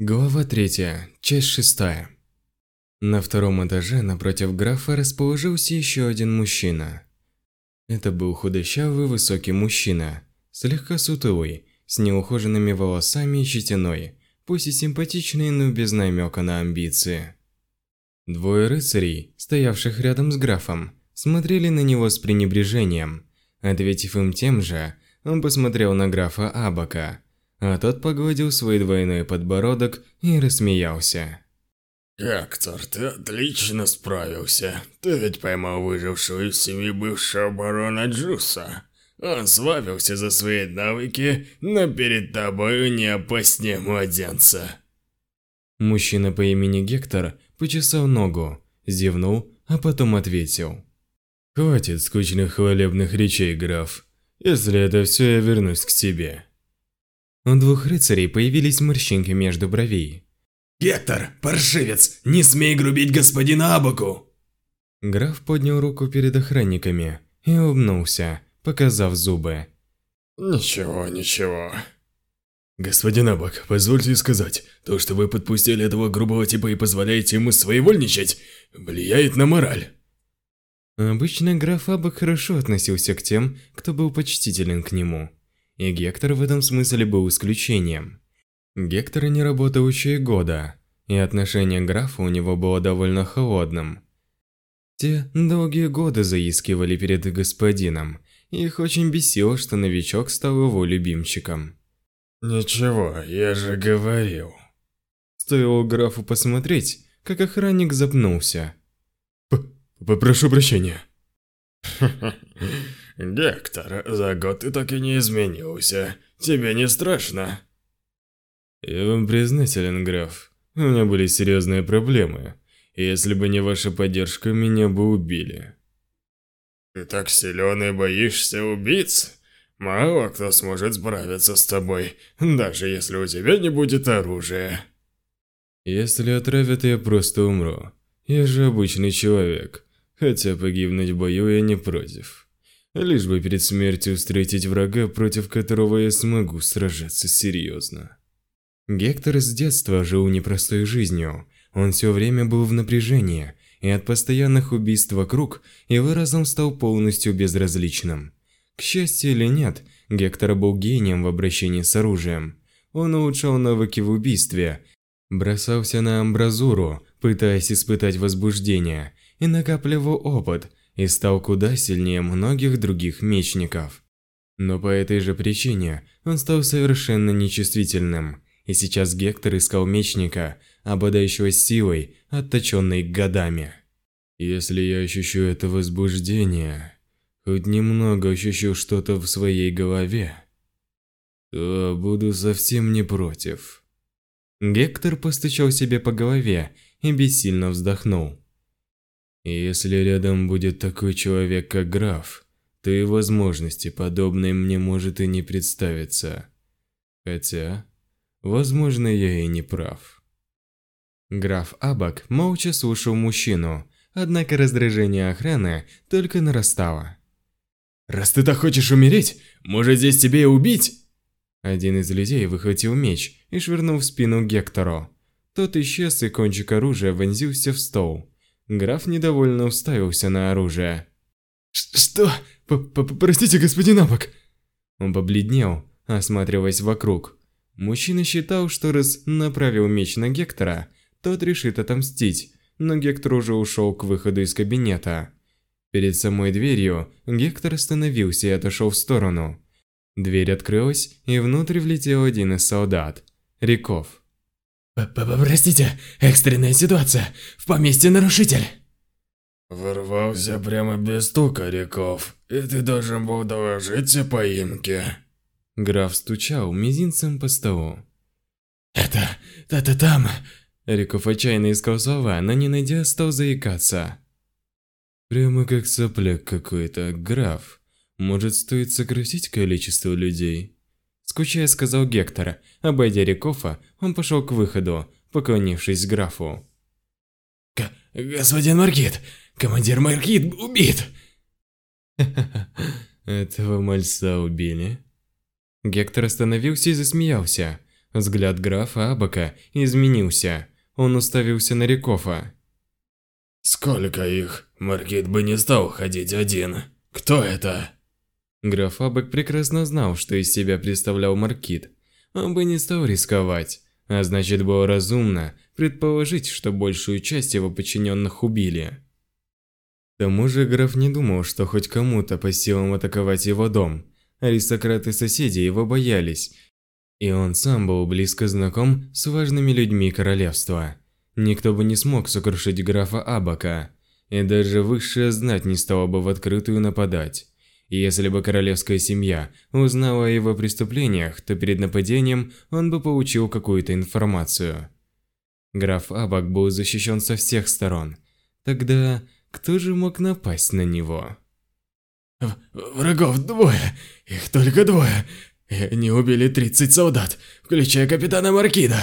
Глава 3, часть 6. На втором этаже напротив графа расположился еще один мужчина. Это был худощавый высокий мужчина, слегка сутулый, с неухоженными волосами и щетиной, пусть и симпатичный, но без намека на амбиции. Двое рыцарей, стоявших рядом с графом, смотрели на него с пренебрежением. Ответив им тем же, он посмотрел на графа Абака, а тот погладил свой двойной подбородок и рассмеялся. «Гектор, ты отлично справился. Ты ведь поймал выжившего из семьи бывшего барона Джуса. Он славился за свои навыки, но перед тобой не опаснее младенца». Мужчина по имени Гектор почесал ногу, зевнул, а потом ответил. «Хватит скучных хвалебных речей, граф. Если это все, я вернусь к тебе». У двух рыцарей появились морщинки между бровей. «Гектор, паршивец, не смей грубить господина Абаку!» Граф поднял руку перед охранниками и улыбнулся, показав зубы. «Ничего, ничего». «Господин Абак, позвольте сказать, то, что вы подпустили этого грубого типа и позволяете ему своевольничать, влияет на мораль». Обычно граф Абак хорошо относился к тем, кто был почтителен к нему. И Гектор в этом смысле был исключением. Гектор не работал еще и года, и отношение к графу у него было довольно холодным. Те долгие годы заискивали перед господином, и их очень бесило, что новичок стал его любимчиком. «Ничего, я же говорил». Стоило графу посмотреть, как охранник запнулся. «Попрошу прощения». Гектор, за год ты так и не изменился. Тебе не страшно? Я вам признателен, граф. У меня были серьезные проблемы. Если бы не ваша поддержка, меня бы убили. Ты так силен и боишься убийц? Мало кто сможет справиться с тобой, даже если у тебя не будет оружия. Если отравят, я просто умру. Я же обычный человек, хотя погибнуть в бою я не против. Лишь бы перед смертью встретить врага, против которого я смогу сражаться серьезно. Гектор с детства жил непростой жизнью. Он все время был в напряжении, и от постоянных убийств вокруг его разум стал полностью безразличным. К счастью или нет, Гектор был гением в обращении с оружием. Он улучшал навыки в убийстве, бросался на амбразуру, пытаясь испытать возбуждение, и накапливал опыт – и стал куда сильнее многих других мечников. Но по этой же причине он стал совершенно нечувствительным, и сейчас Гектор искал мечника, обладающего силой, отточенной годами. Если я ощущу это возбуждение, хоть немного ощущу что-то в своей голове, то буду совсем не против. Гектор постучал себе по голове и бессильно вздохнул. И если рядом будет такой человек, как граф, то и возможности подобной мне может и не представиться. Хотя, возможно, я и не прав. Граф Абак молча слушал мужчину, однако раздражение охраны только нарастало. «Раз ты так хочешь умереть, может здесь тебе и убить?» Один из людей выхватил меч и швырнул в спину Гектору. Тот исчез и кончик оружия вонзился в стол. Граф недовольно уставился на оружие. «Что? П -п Простите, господин Абак!» Он побледнел, осматриваясь вокруг. Мужчина считал, что раз направил меч на Гектора, тот решит отомстить, но Гектор уже ушел к выходу из кабинета. Перед самой дверью Гектор остановился и отошел в сторону. Дверь открылась, и внутрь влетел один из солдат – Риков. Простите, экстренная ситуация. В поместье нарушитель. Ворвался прямо без стука, Риков. И ты должен был доложить о поимке. Граф стучал мизинцем по столу. Это... это там... Риков отчаянно искал слова, но не найдя, стал заикаться. Прямо как сопляк какой-то, граф. Может, стоит сократить количество людей? Скучая, сказал Гектор. Обойдя Рикофа, он пошел к выходу, поклонившись графу. Г «Господин Маркит! Командир Маркит убит!» Этого мальца убили? Гектор остановился и засмеялся. Взгляд графа Абака изменился. Он уставился на Рикофа. «Сколько их? Маркит бы не стал ходить один. Кто это?» Граф Абак прекрасно знал, что из себя представлял Маркит. Он бы не стал рисковать, а значит было разумно предположить, что большую часть его подчиненных убили. К тому же граф не думал, что хоть кому-то по силам атаковать его дом. Аристократы-соседи его боялись, и он сам был близко знаком с важными людьми королевства. Никто бы не смог сокрушить графа Абака, и даже высшая знать не стала бы в открытую нападать. Если бы королевская семья узнала о его преступлениях, то перед нападением он бы получил какую-то информацию. Граф Абак был защищен со всех сторон. Тогда кто же мог напасть на него? Врагов двое, их только двое. И они убили 30 солдат, включая капитана Маркида.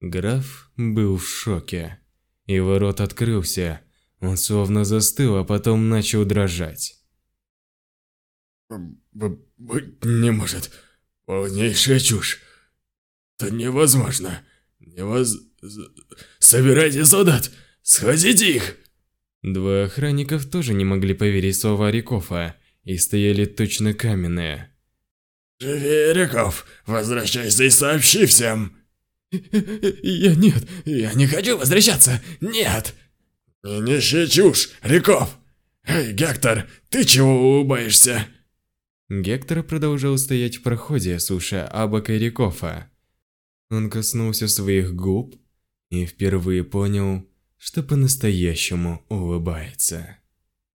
Граф был в шоке. Его рот открылся. Он словно застыл, а потом начал дрожать. Быть не может. Полнейшая чушь. Это невозможно. Невоз... Собирайте солдат. Схватите их. Два охранников тоже не могли поверить слова Рикофа и стояли точно каменные. «Живи, Риков! Возвращайся и сообщи всем!» «Я нет, я не хочу возвращаться! Нет!» «Не чушь, Риков! Эй, Гектор, ты чего улыбаешься?» Гектор продолжал стоять в проходе, слушая Абака Рикофа. Он коснулся своих губ и впервые понял, что по-настоящему улыбается.